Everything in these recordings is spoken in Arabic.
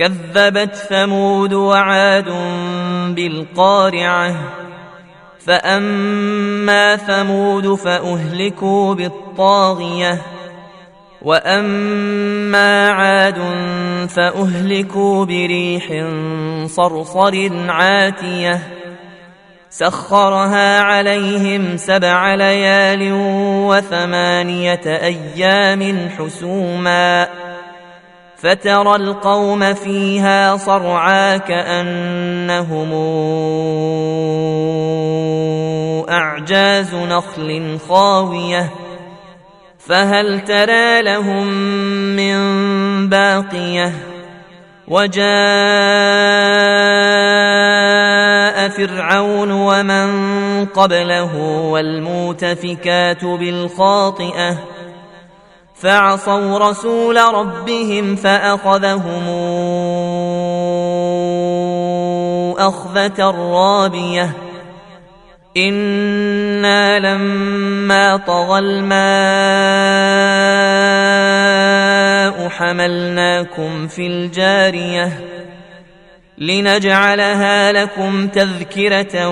كذبت ثمود وعاد بالقارعة. فأما ثمود فأهلكوا بالطاغية. وأما عاد فأهلكوا بريح صرصر عاتية. سخرها عليهم سبع ليال وثمانية أيام حسوماً. فترى القوم فيها صرعا كأنهم أعجاز نخل خاوية. فهل ترى لهم من باقية؟ وجاء فرعون ومن قبله والمؤتفكات بالخاطئة. فعصوا رسول ربهم فأخذهم أخذة رابية. إنا لما طغى الماء حملناكم في الجارية. لنجعلها لكم تذكرة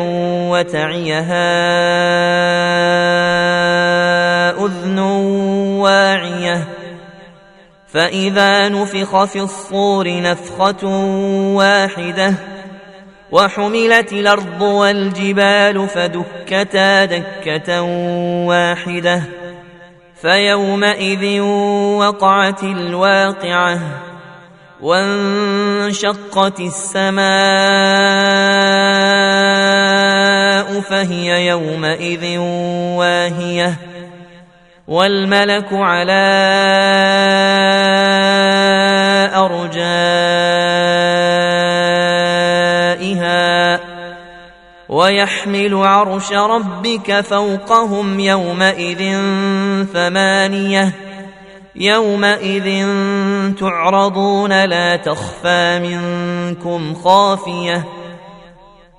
وتعيها أذن واعية فإذا نفخ في الصور نفخة واحدة وحملت الأرض والجبال فدكتا دكة واحدة. فيومئذ وقعت الواقعة وانشقت السماء فهي يومئذ واهية. والملك على أرجائها ويحمل عرش ربك فوقهم يومئذ ثمانية يومئذ تعرضون لا تخفى منكم خافية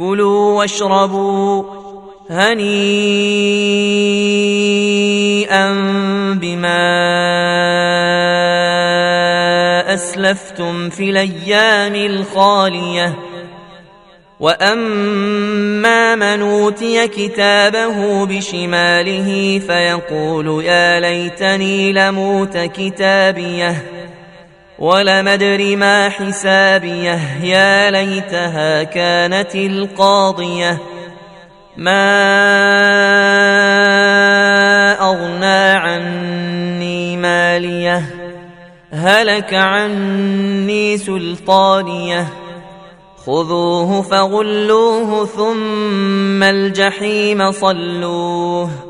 كلوا واشربوا هنيئا بما أسلفتم في الأيام الخالية. وأما من أوتي كتابه بشماله فيقول يا ليتني لموت كتابيه. ولم ادر ما حسابيه يا ليتها كانت القاضية. ما أغنى عني مالية هلك عني سلطانية. خذوه فغلوه ثم الجحيم صلوه.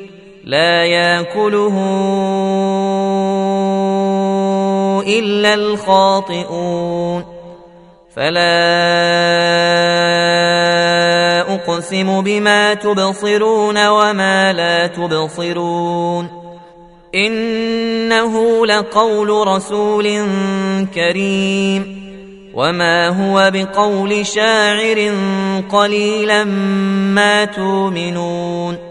لا ياكله إلا الخاطئون. فلا أقسم بما تبصرون وما لا تبصرون. إنه لقول رسول كريم. وما هو بقول شاعر قليلا ما تؤمنون.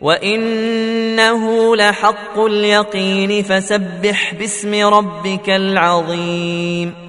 وانه لحق اليقين فسبح باسم ربك العظيم